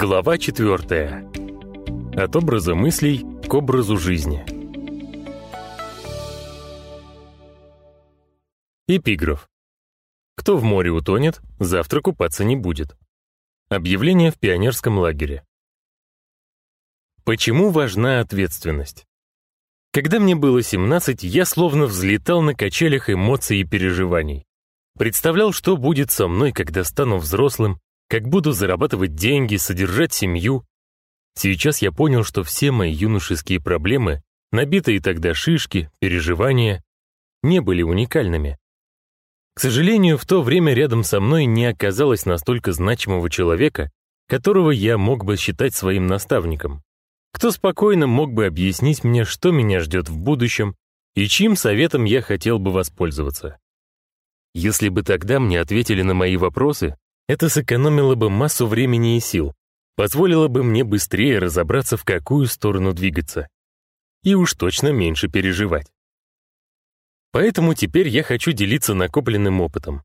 Глава 4. От образа мыслей к образу жизни. Эпиграф. Кто в море утонет, завтра купаться не будет. Объявление в пионерском лагере. Почему важна ответственность? Когда мне было 17, я словно взлетал на качелях эмоций и переживаний. Представлял, что будет со мной, когда стану взрослым, как буду зарабатывать деньги, содержать семью. Сейчас я понял, что все мои юношеские проблемы, набитые тогда шишки, переживания, не были уникальными. К сожалению, в то время рядом со мной не оказалось настолько значимого человека, которого я мог бы считать своим наставником. Кто спокойно мог бы объяснить мне, что меня ждет в будущем и чьим советом я хотел бы воспользоваться. Если бы тогда мне ответили на мои вопросы, это сэкономило бы массу времени и сил, позволило бы мне быстрее разобраться, в какую сторону двигаться. И уж точно меньше переживать. Поэтому теперь я хочу делиться накопленным опытом.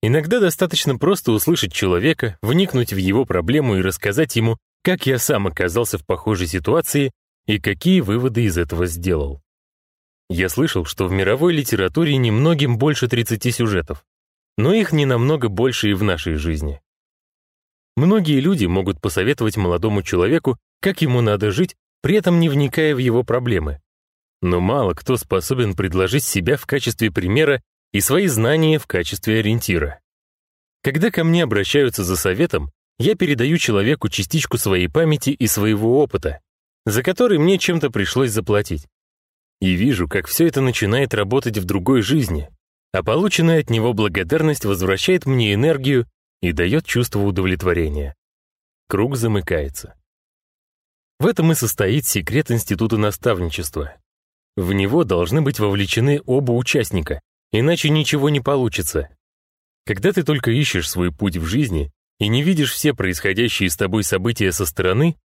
Иногда достаточно просто услышать человека, вникнуть в его проблему и рассказать ему, как я сам оказался в похожей ситуации и какие выводы из этого сделал. Я слышал, что в мировой литературе немногим больше 30 сюжетов но их не намного больше и в нашей жизни. Многие люди могут посоветовать молодому человеку, как ему надо жить, при этом не вникая в его проблемы. Но мало кто способен предложить себя в качестве примера и свои знания в качестве ориентира. Когда ко мне обращаются за советом, я передаю человеку частичку своей памяти и своего опыта, за который мне чем-то пришлось заплатить. И вижу, как все это начинает работать в другой жизни, а полученная от него благодарность возвращает мне энергию и дает чувство удовлетворения. Круг замыкается. В этом и состоит секрет института наставничества. В него должны быть вовлечены оба участника, иначе ничего не получится. Когда ты только ищешь свой путь в жизни и не видишь все происходящие с тобой события со стороны,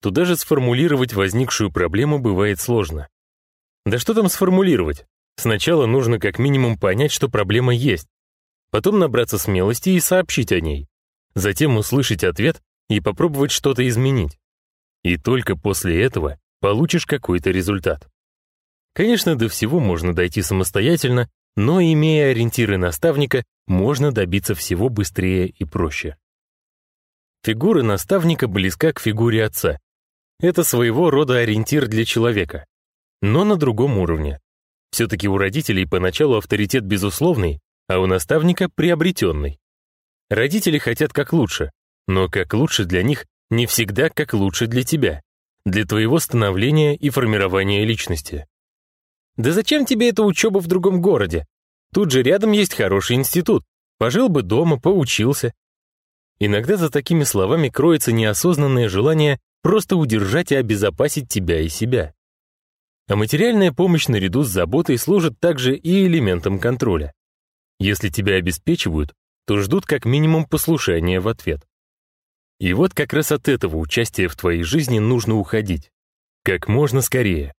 то даже сформулировать возникшую проблему бывает сложно. Да что там сформулировать? Сначала нужно как минимум понять, что проблема есть, потом набраться смелости и сообщить о ней, затем услышать ответ и попробовать что-то изменить. И только после этого получишь какой-то результат. Конечно, до всего можно дойти самостоятельно, но имея ориентиры наставника, можно добиться всего быстрее и проще. Фигура наставника близка к фигуре отца. Это своего рода ориентир для человека, но на другом уровне. Все-таки у родителей поначалу авторитет безусловный, а у наставника приобретенный. Родители хотят как лучше, но как лучше для них не всегда как лучше для тебя, для твоего становления и формирования личности. Да зачем тебе эта учеба в другом городе? Тут же рядом есть хороший институт. Пожил бы дома, поучился. Иногда за такими словами кроется неосознанное желание просто удержать и обезопасить тебя и себя. А материальная помощь наряду с заботой служит также и элементом контроля. Если тебя обеспечивают, то ждут как минимум послушания в ответ. И вот как раз от этого участия в твоей жизни нужно уходить. Как можно скорее.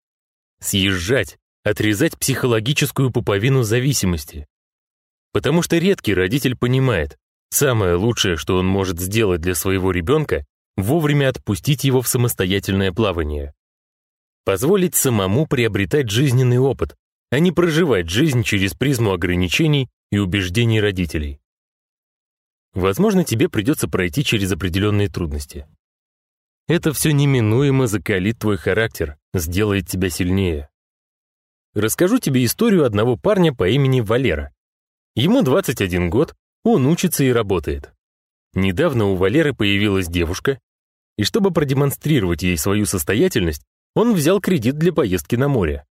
Съезжать, отрезать психологическую пуповину зависимости. Потому что редкий родитель понимает, самое лучшее, что он может сделать для своего ребенка, вовремя отпустить его в самостоятельное плавание позволить самому приобретать жизненный опыт, а не проживать жизнь через призму ограничений и убеждений родителей. Возможно, тебе придется пройти через определенные трудности. Это все неминуемо закалит твой характер, сделает тебя сильнее. Расскажу тебе историю одного парня по имени Валера. Ему 21 год, он учится и работает. Недавно у Валеры появилась девушка, и чтобы продемонстрировать ей свою состоятельность, он взял кредит для поездки на море.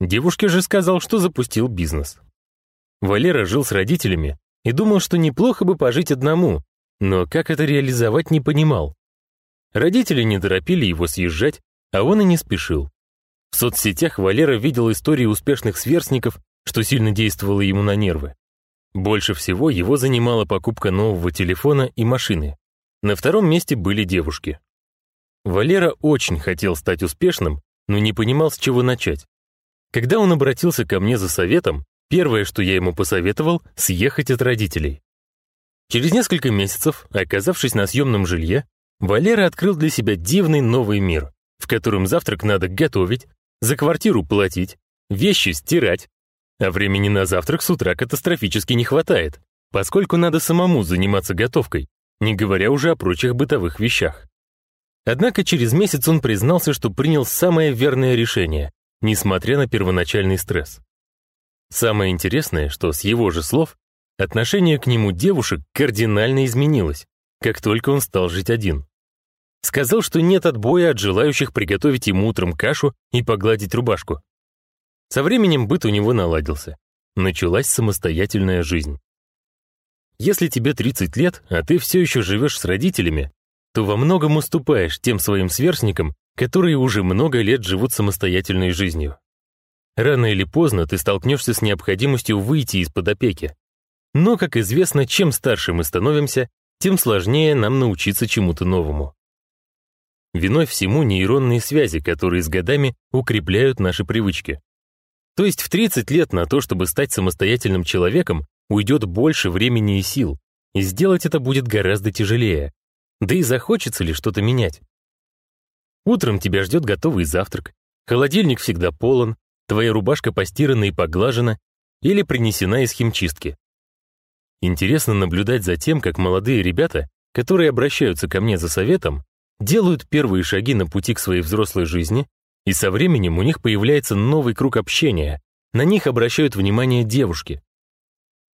Девушке же сказал, что запустил бизнес. Валера жил с родителями и думал, что неплохо бы пожить одному, но как это реализовать не понимал. Родители не торопили его съезжать, а он и не спешил. В соцсетях Валера видел истории успешных сверстников, что сильно действовало ему на нервы. Больше всего его занимала покупка нового телефона и машины. На втором месте были девушки. Валера очень хотел стать успешным, но не понимал, с чего начать. Когда он обратился ко мне за советом, первое, что я ему посоветовал, съехать от родителей. Через несколько месяцев, оказавшись на съемном жилье, Валера открыл для себя дивный новый мир, в котором завтрак надо готовить, за квартиру платить, вещи стирать, а времени на завтрак с утра катастрофически не хватает, поскольку надо самому заниматься готовкой, не говоря уже о прочих бытовых вещах. Однако через месяц он признался, что принял самое верное решение, несмотря на первоначальный стресс. Самое интересное, что с его же слов отношение к нему девушек кардинально изменилось, как только он стал жить один. Сказал, что нет отбоя от желающих приготовить ему утром кашу и погладить рубашку. Со временем быт у него наладился. Началась самостоятельная жизнь. Если тебе 30 лет, а ты все еще живешь с родителями, то во многом уступаешь тем своим сверстникам, которые уже много лет живут самостоятельной жизнью. Рано или поздно ты столкнешься с необходимостью выйти из-под опеки. Но, как известно, чем старше мы становимся, тем сложнее нам научиться чему-то новому. Виной всему нейронные связи, которые с годами укрепляют наши привычки. То есть в 30 лет на то, чтобы стать самостоятельным человеком, уйдет больше времени и сил, и сделать это будет гораздо тяжелее. Да и захочется ли что-то менять? Утром тебя ждет готовый завтрак, холодильник всегда полон, твоя рубашка постирана и поглажена или принесена из химчистки. Интересно наблюдать за тем, как молодые ребята, которые обращаются ко мне за советом, делают первые шаги на пути к своей взрослой жизни, и со временем у них появляется новый круг общения, на них обращают внимание девушки.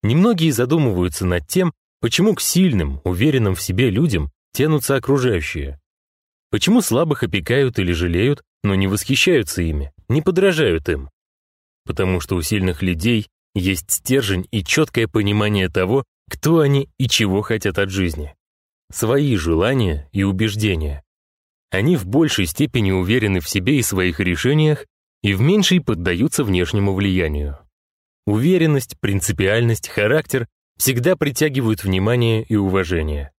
Немногие задумываются над тем, почему к сильным, уверенным в себе людям тянутся окружающие. Почему слабых опекают или жалеют, но не восхищаются ими, не подражают им? Потому что у сильных людей есть стержень и четкое понимание того, кто они и чего хотят от жизни. Свои желания и убеждения. Они в большей степени уверены в себе и своих решениях и в меньшей поддаются внешнему влиянию. Уверенность, принципиальность, характер всегда притягивают внимание и уважение.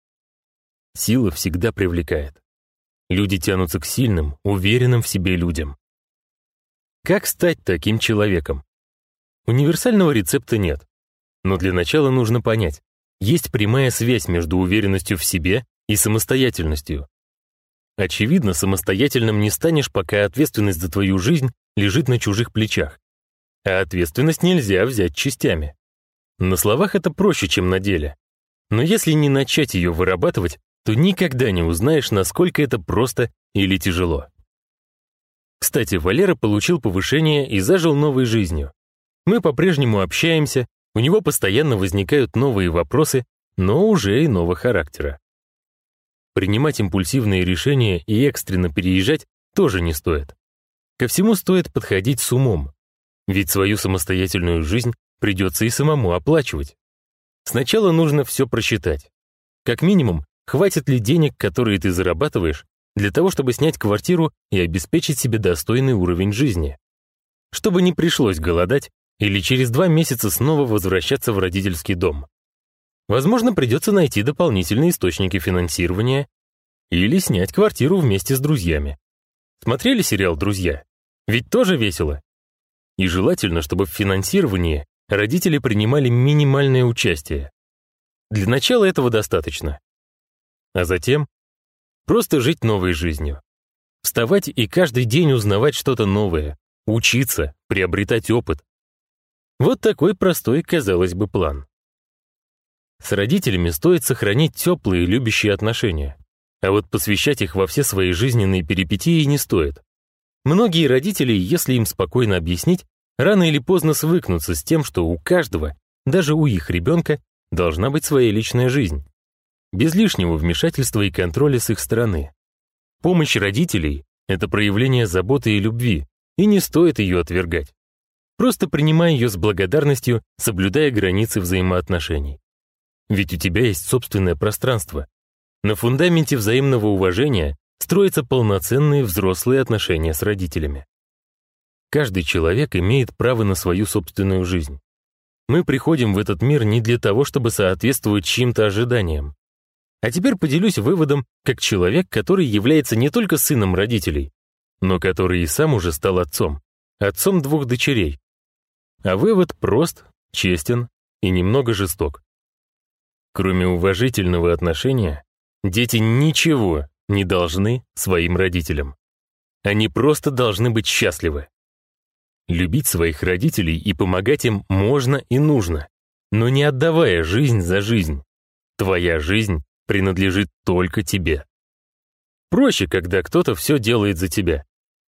Сила всегда привлекает. Люди тянутся к сильным, уверенным в себе людям. Как стать таким человеком? Универсального рецепта нет. Но для начала нужно понять, есть прямая связь между уверенностью в себе и самостоятельностью. Очевидно, самостоятельным не станешь, пока ответственность за твою жизнь лежит на чужих плечах. А ответственность нельзя взять частями. На словах это проще, чем на деле. Но если не начать ее вырабатывать, то никогда не узнаешь, насколько это просто или тяжело. Кстати, Валера получил повышение и зажил новой жизнью. Мы по-прежнему общаемся, у него постоянно возникают новые вопросы, но уже иного характера. Принимать импульсивные решения и экстренно переезжать тоже не стоит. Ко всему стоит подходить с умом, ведь свою самостоятельную жизнь придется и самому оплачивать. Сначала нужно все просчитать. Как минимум, Хватит ли денег, которые ты зарабатываешь, для того, чтобы снять квартиру и обеспечить себе достойный уровень жизни? Чтобы не пришлось голодать или через два месяца снова возвращаться в родительский дом. Возможно, придется найти дополнительные источники финансирования или снять квартиру вместе с друзьями. Смотрели сериал «Друзья»? Ведь тоже весело. И желательно, чтобы в финансировании родители принимали минимальное участие. Для начала этого достаточно. А затем просто жить новой жизнью. Вставать и каждый день узнавать что-то новое, учиться, приобретать опыт. Вот такой простой, казалось бы, план. С родителями стоит сохранить теплые, любящие отношения, а вот посвящать их во все свои жизненные перипетии не стоит. Многие родители, если им спокойно объяснить, рано или поздно свыкнутся с тем, что у каждого, даже у их ребенка, должна быть своя личная жизнь, без лишнего вмешательства и контроля с их стороны. Помощь родителей — это проявление заботы и любви, и не стоит ее отвергать. Просто принимай ее с благодарностью, соблюдая границы взаимоотношений. Ведь у тебя есть собственное пространство. На фундаменте взаимного уважения строятся полноценные взрослые отношения с родителями. Каждый человек имеет право на свою собственную жизнь. Мы приходим в этот мир не для того, чтобы соответствовать чьим-то ожиданиям. А теперь поделюсь выводом, как человек, который является не только сыном родителей, но который и сам уже стал отцом, отцом двух дочерей. А вывод прост, честен и немного жесток. Кроме уважительного отношения, дети ничего, не должны своим родителям. Они просто должны быть счастливы. Любить своих родителей и помогать им можно и нужно, но не отдавая жизнь за жизнь. Твоя жизнь принадлежит только тебе. Проще, когда кто-то все делает за тебя.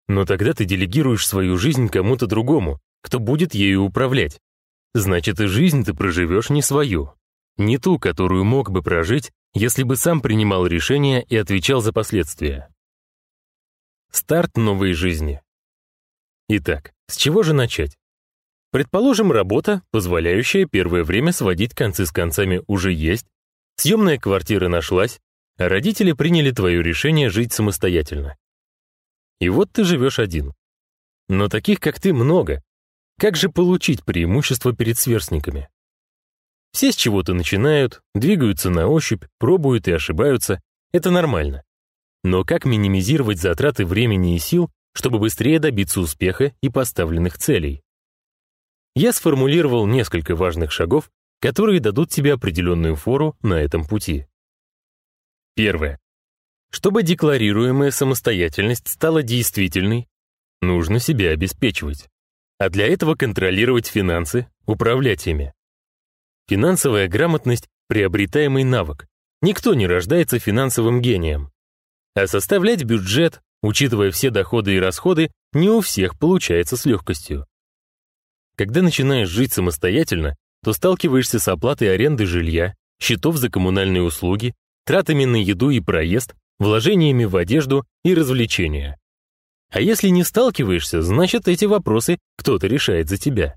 Но тогда ты делегируешь свою жизнь кому-то другому, кто будет ею управлять. Значит, и жизнь ты проживешь не свою, не ту, которую мог бы прожить, если бы сам принимал решения и отвечал за последствия. Старт новой жизни. Итак, с чего же начать? Предположим, работа, позволяющая первое время сводить концы с концами, уже есть, съемная квартира нашлась, а родители приняли твое решение жить самостоятельно. И вот ты живешь один. Но таких, как ты, много. Как же получить преимущество перед сверстниками? Все с чего-то начинают, двигаются на ощупь, пробуют и ошибаются. Это нормально. Но как минимизировать затраты времени и сил, чтобы быстрее добиться успеха и поставленных целей? Я сформулировал несколько важных шагов, которые дадут тебе определенную фору на этом пути. Первое. Чтобы декларируемая самостоятельность стала действительной, нужно себя обеспечивать. А для этого контролировать финансы, управлять ими. Финансовая грамотность — приобретаемый навык. Никто не рождается финансовым гением. А составлять бюджет, учитывая все доходы и расходы, не у всех получается с легкостью. Когда начинаешь жить самостоятельно, то сталкиваешься с оплатой аренды жилья, счетов за коммунальные услуги, тратами на еду и проезд, вложениями в одежду и развлечения. А если не сталкиваешься, значит эти вопросы кто-то решает за тебя.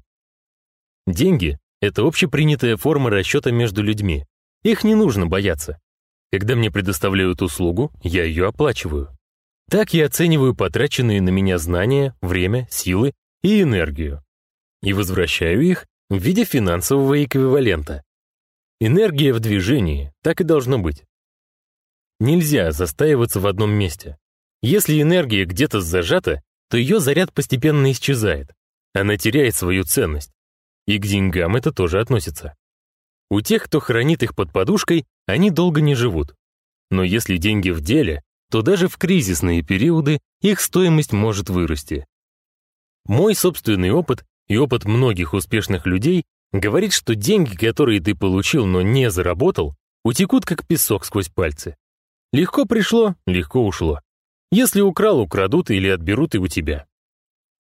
Деньги это общепринятая форма расчета между людьми. Их не нужно бояться. Когда мне предоставляют услугу, я ее оплачиваю. Так я оцениваю потраченные на меня знания, время, силы и энергию. И возвращаю их в виде финансового эквивалента. Энергия в движении, так и должно быть. Нельзя застаиваться в одном месте. Если энергия где-то зажата, то ее заряд постепенно исчезает. Она теряет свою ценность. И к деньгам это тоже относится. У тех, кто хранит их под подушкой, они долго не живут. Но если деньги в деле, то даже в кризисные периоды их стоимость может вырасти. Мой собственный опыт и опыт многих успешных людей говорит, что деньги, которые ты получил, но не заработал, утекут как песок сквозь пальцы. Легко пришло, легко ушло. Если украл, украдут или отберут и у тебя.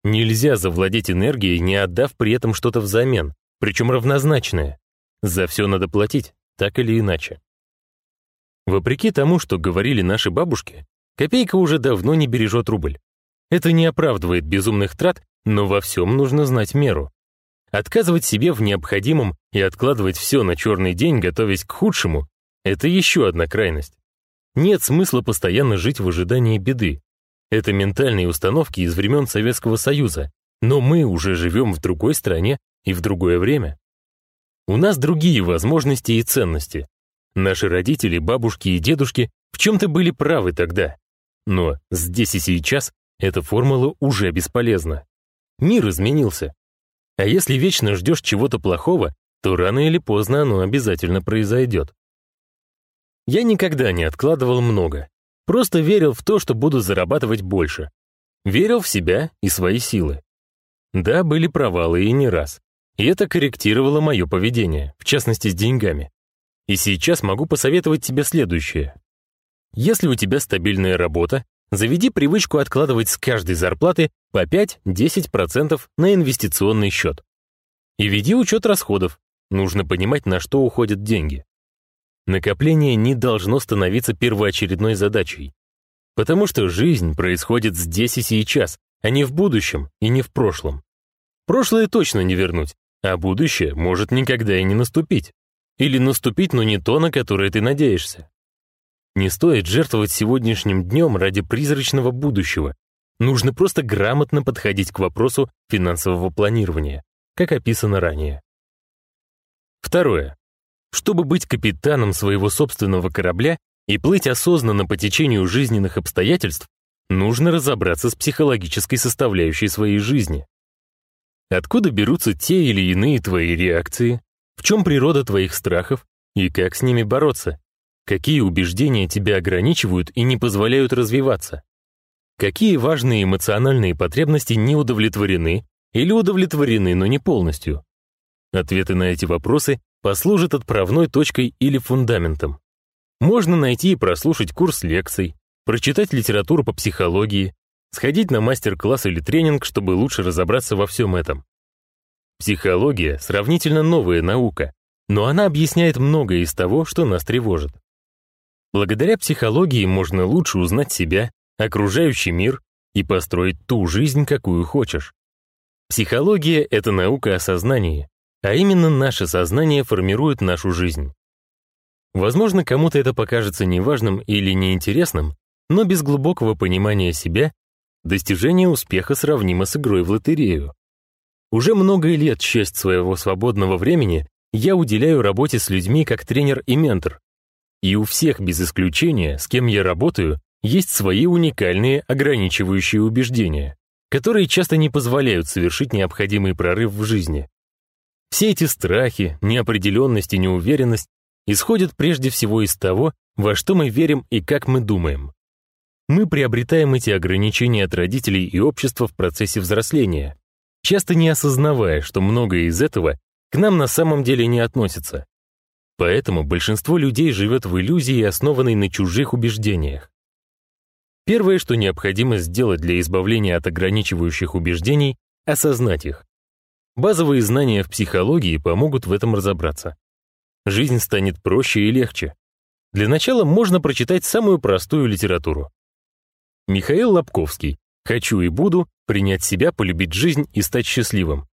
Нельзя завладеть энергией, не отдав при этом что-то взамен, причем равнозначное. За все надо платить, так или иначе. Вопреки тому, что говорили наши бабушки, копейка уже давно не бережет рубль. Это не оправдывает безумных трат, но во всем нужно знать меру. Отказывать себе в необходимом и откладывать все на черный день, готовясь к худшему, это еще одна крайность. Нет смысла постоянно жить в ожидании беды. Это ментальные установки из времен Советского Союза, но мы уже живем в другой стране и в другое время. У нас другие возможности и ценности. Наши родители, бабушки и дедушки в чем-то были правы тогда. Но здесь и сейчас эта формула уже бесполезна. Мир изменился. А если вечно ждешь чего-то плохого, то рано или поздно оно обязательно произойдет. Я никогда не откладывал много. Просто верил в то, что буду зарабатывать больше. Верил в себя и свои силы. Да, были провалы и не раз. И это корректировало мое поведение, в частности с деньгами. И сейчас могу посоветовать тебе следующее. Если у тебя стабильная работа, заведи привычку откладывать с каждой зарплаты по 5-10% на инвестиционный счет. И веди учет расходов. Нужно понимать, на что уходят деньги. Накопление не должно становиться первоочередной задачей. Потому что жизнь происходит здесь и сейчас, а не в будущем и не в прошлом. Прошлое точно не вернуть, а будущее может никогда и не наступить. Или наступить, но не то, на которое ты надеешься. Не стоит жертвовать сегодняшним днем ради призрачного будущего. Нужно просто грамотно подходить к вопросу финансового планирования, как описано ранее. Второе. Чтобы быть капитаном своего собственного корабля и плыть осознанно по течению жизненных обстоятельств, нужно разобраться с психологической составляющей своей жизни. Откуда берутся те или иные твои реакции, в чем природа твоих страхов и как с ними бороться. Какие убеждения тебя ограничивают и не позволяют развиваться? Какие важные эмоциональные потребности не удовлетворены или удовлетворены, но не полностью? Ответы на эти вопросы послужат отправной точкой или фундаментом. Можно найти и прослушать курс лекций, прочитать литературу по психологии, сходить на мастер-класс или тренинг, чтобы лучше разобраться во всем этом. Психология — сравнительно новая наука, но она объясняет многое из того, что нас тревожит. Благодаря психологии можно лучше узнать себя, окружающий мир и построить ту жизнь, какую хочешь. Психология — это наука о сознании, а именно наше сознание формирует нашу жизнь. Возможно, кому-то это покажется неважным или неинтересным, но без глубокого понимания себя достижение успеха сравнимо с игрой в лотерею. Уже много лет часть своего свободного времени я уделяю работе с людьми как тренер и ментор. И у всех без исключения, с кем я работаю, есть свои уникальные ограничивающие убеждения, которые часто не позволяют совершить необходимый прорыв в жизни. Все эти страхи, неопределенность и неуверенность исходят прежде всего из того, во что мы верим и как мы думаем. Мы приобретаем эти ограничения от родителей и общества в процессе взросления, часто не осознавая, что многое из этого к нам на самом деле не относится. Поэтому большинство людей живет в иллюзии, основанной на чужих убеждениях. Первое, что необходимо сделать для избавления от ограничивающих убеждений — осознать их. Базовые знания в психологии помогут в этом разобраться. Жизнь станет проще и легче. Для начала можно прочитать самую простую литературу. Михаил Лобковский «Хочу и буду, принять себя, полюбить жизнь и стать счастливым».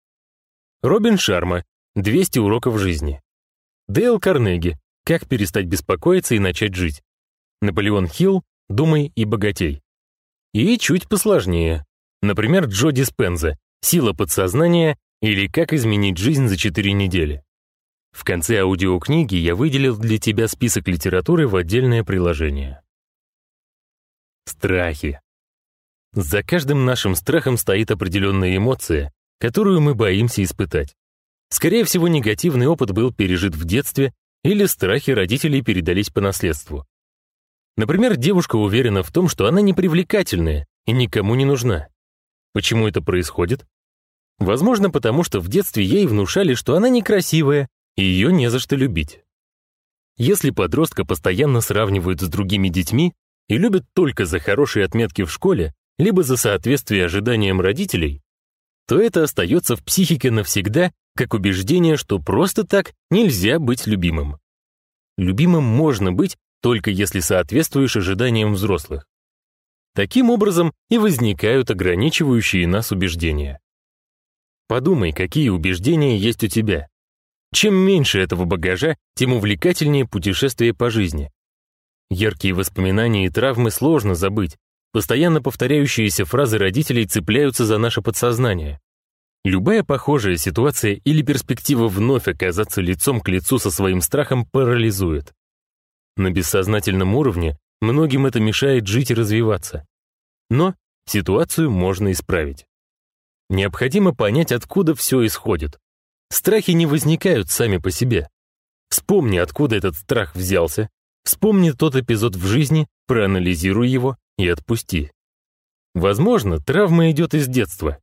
Робин Шарма «200 уроков жизни». Дейл Карнеги «Как перестать беспокоиться и начать жить». Наполеон Хилл «Думай и богатей». И чуть посложнее. Например, Джо Диспенза «Сила подсознания» или «Как изменить жизнь за 4 недели». В конце аудиокниги я выделил для тебя список литературы в отдельное приложение. Страхи. За каждым нашим страхом стоит определенная эмоция, которую мы боимся испытать. Скорее всего, негативный опыт был пережит в детстве или страхи родителей передались по наследству. Например, девушка уверена в том, что она непривлекательная и никому не нужна. Почему это происходит? Возможно, потому что в детстве ей внушали, что она некрасивая, и ее не за что любить. Если подростка постоянно сравнивают с другими детьми и любят только за хорошие отметки в школе, либо за соответствие ожиданиям родителей, то это остается в психике навсегда как убеждение, что просто так нельзя быть любимым. Любимым можно быть, только если соответствуешь ожиданиям взрослых. Таким образом и возникают ограничивающие нас убеждения. Подумай, какие убеждения есть у тебя. Чем меньше этого багажа, тем увлекательнее путешествие по жизни. Яркие воспоминания и травмы сложно забыть. Постоянно повторяющиеся фразы родителей цепляются за наше подсознание. Любая похожая ситуация или перспектива вновь оказаться лицом к лицу со своим страхом парализует. На бессознательном уровне многим это мешает жить и развиваться. Но ситуацию можно исправить. Необходимо понять, откуда все исходит. Страхи не возникают сами по себе. Вспомни, откуда этот страх взялся, вспомни тот эпизод в жизни, проанализируй его и отпусти. Возможно, травма идет из детства.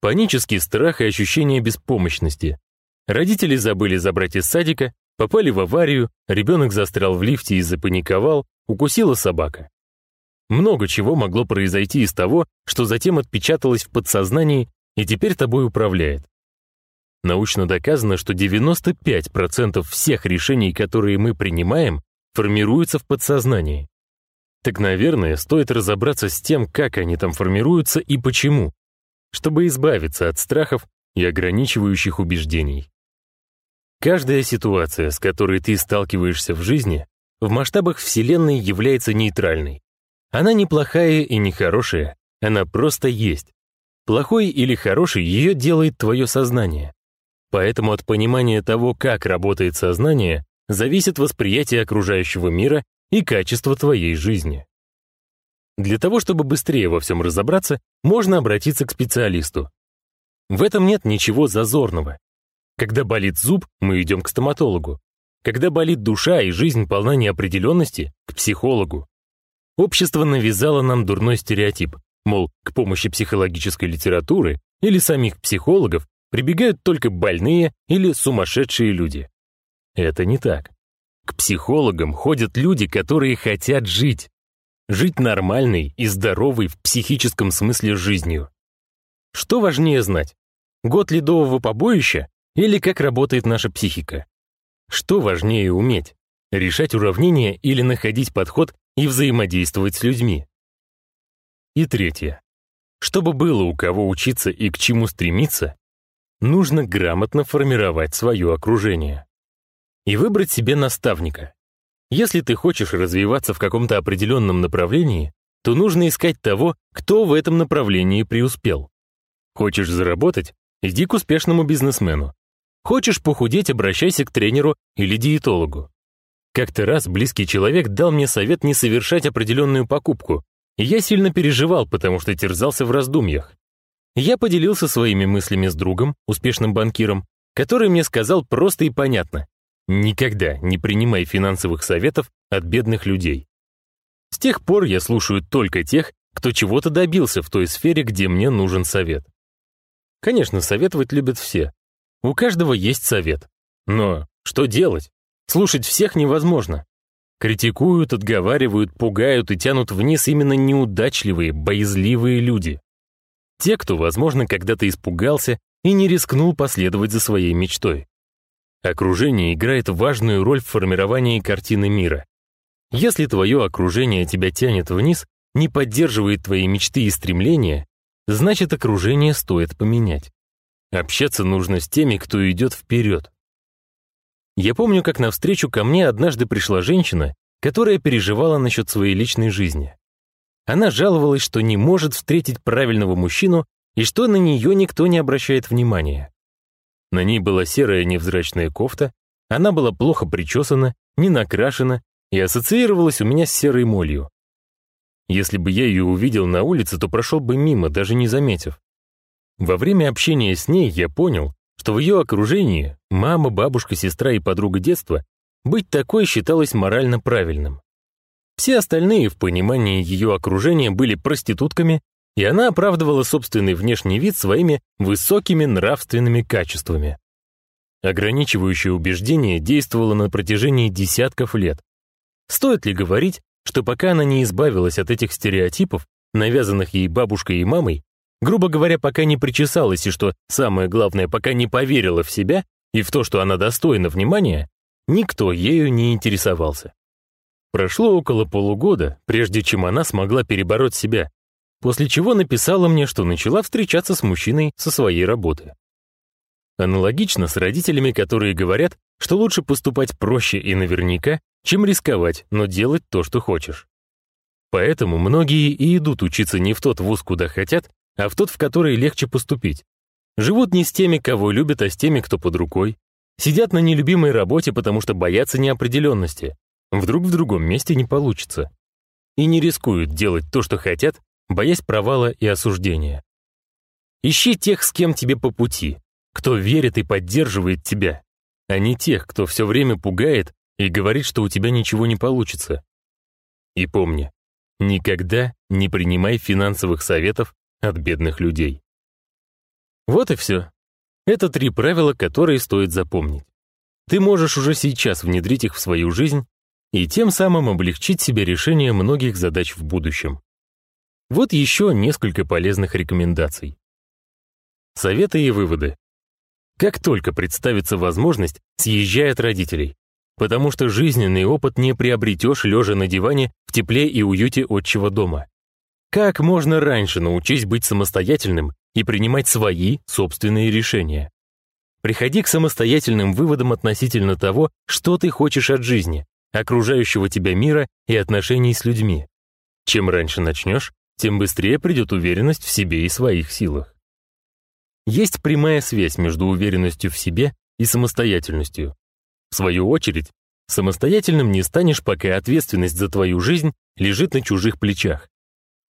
Панический страх и ощущение беспомощности. Родители забыли забрать из садика, Попали в аварию, ребенок застрял в лифте и запаниковал, укусила собака. Много чего могло произойти из того, что затем отпечаталось в подсознании и теперь тобой управляет. Научно доказано, что 95% всех решений, которые мы принимаем, формируются в подсознании. Так, наверное, стоит разобраться с тем, как они там формируются и почему, чтобы избавиться от страхов и ограничивающих убеждений. Каждая ситуация, с которой ты сталкиваешься в жизни, в масштабах Вселенной является нейтральной. Она не плохая и не хорошая, она просто есть. Плохой или хороший ее делает твое сознание. Поэтому от понимания того, как работает сознание, зависит восприятие окружающего мира и качество твоей жизни. Для того, чтобы быстрее во всем разобраться, можно обратиться к специалисту. В этом нет ничего зазорного. Когда болит зуб, мы идем к стоматологу. когда болит душа и жизнь полна неопределенности, к психологу. Общество навязало нам дурной стереотип, мол, к помощи психологической литературы или самих психологов прибегают только больные или сумасшедшие люди. Это не так. К психологам ходят люди, которые хотят жить. Жить нормальной и здоровой в психическом смысле жизнью. Что важнее знать? Год ледового побоища или как работает наша психика? Что важнее уметь? Решать уравнения или находить подход и взаимодействовать с людьми? И третье. Чтобы было у кого учиться и к чему стремиться, нужно грамотно формировать свое окружение. И выбрать себе наставника. Если ты хочешь развиваться в каком-то определенном направлении, то нужно искать того, кто в этом направлении преуспел. Хочешь заработать? Иди к успешному бизнесмену. Хочешь похудеть, обращайся к тренеру или диетологу. Как-то раз близкий человек дал мне совет не совершать определенную покупку, и я сильно переживал, потому что терзался в раздумьях. Я поделился своими мыслями с другом, успешным банкиром, который мне сказал просто и понятно. Никогда не принимай финансовых советов от бедных людей. С тех пор я слушаю только тех, кто чего-то добился в той сфере, где мне нужен совет. Конечно, советовать любят все. У каждого есть совет. Но что делать? Слушать всех невозможно. Критикуют, отговаривают, пугают и тянут вниз именно неудачливые, боязливые люди. Те, кто, возможно, когда-то испугался и не рискнул последовать за своей мечтой. Окружение играет важную роль в формировании картины мира. Если твое окружение тебя тянет вниз, не поддерживает твои мечты и стремления, значит окружение стоит поменять. Общаться нужно с теми, кто идет вперед. Я помню, как навстречу ко мне однажды пришла женщина, которая переживала насчет своей личной жизни. Она жаловалась, что не может встретить правильного мужчину и что на нее никто не обращает внимания. На ней была серая невзрачная кофта, она была плохо причесана, не накрашена и ассоциировалась у меня с серой молью. Если бы я ее увидел на улице, то прошел бы мимо, даже не заметив. Во время общения с ней я понял, что в ее окружении мама, бабушка, сестра и подруга детства быть такой считалось морально правильным. Все остальные в понимании ее окружения были проститутками и она оправдывала собственный внешний вид своими высокими нравственными качествами. Ограничивающее убеждение действовало на протяжении десятков лет. Стоит ли говорить, что пока она не избавилась от этих стереотипов, навязанных ей бабушкой и мамой, грубо говоря, пока не причесалась и что самое главное, пока не поверила в себя и в то, что она достойна внимания, никто ею не интересовался. Прошло около полугода, прежде чем она смогла перебороть себя после чего написала мне, что начала встречаться с мужчиной со своей работы. Аналогично с родителями, которые говорят, что лучше поступать проще и наверняка, чем рисковать, но делать то, что хочешь. Поэтому многие и идут учиться не в тот вуз, куда хотят, а в тот, в который легче поступить. Живут не с теми, кого любят, а с теми, кто под рукой. Сидят на нелюбимой работе, потому что боятся неопределенности. Вдруг в другом месте не получится. И не рискуют делать то, что хотят, боясь провала и осуждения. Ищи тех, с кем тебе по пути, кто верит и поддерживает тебя, а не тех, кто все время пугает и говорит, что у тебя ничего не получится. И помни, никогда не принимай финансовых советов от бедных людей. Вот и все. Это три правила, которые стоит запомнить. Ты можешь уже сейчас внедрить их в свою жизнь и тем самым облегчить себе решение многих задач в будущем. Вот еще несколько полезных рекомендаций. Советы и выводы. Как только представится возможность, съезжай от родителей, потому что жизненный опыт не приобретешь, лежа на диване в тепле и уюте отчего дома. Как можно раньше научись быть самостоятельным и принимать свои собственные решения? Приходи к самостоятельным выводам относительно того, что ты хочешь от жизни, окружающего тебя мира и отношений с людьми. Чем раньше начнешь, тем быстрее придет уверенность в себе и своих силах. Есть прямая связь между уверенностью в себе и самостоятельностью. В свою очередь, самостоятельным не станешь, пока ответственность за твою жизнь лежит на чужих плечах.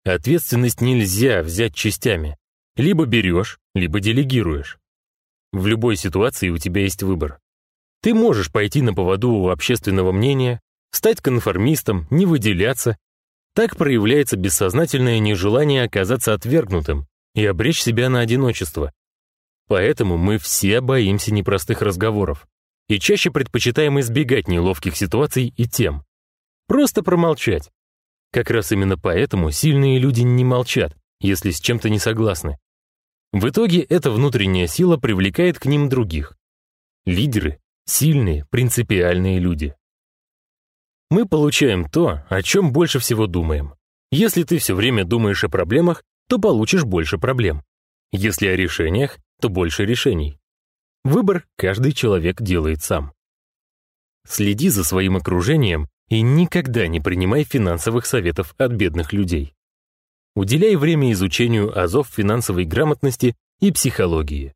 Ответственность нельзя взять частями. Либо берешь, либо делегируешь. В любой ситуации у тебя есть выбор. Ты можешь пойти на поводу у общественного мнения, стать конформистом, не выделяться. Так проявляется бессознательное нежелание оказаться отвергнутым и обречь себя на одиночество. Поэтому мы все боимся непростых разговоров и чаще предпочитаем избегать неловких ситуаций и тем. Просто промолчать. Как раз именно поэтому сильные люди не молчат, если с чем-то не согласны. В итоге эта внутренняя сила привлекает к ним других. Лидеры — сильные, принципиальные люди. Мы получаем то, о чем больше всего думаем. Если ты все время думаешь о проблемах, то получишь больше проблем. Если о решениях, то больше решений. Выбор каждый человек делает сам. Следи за своим окружением и никогда не принимай финансовых советов от бедных людей. Уделяй время изучению азов финансовой грамотности и психологии.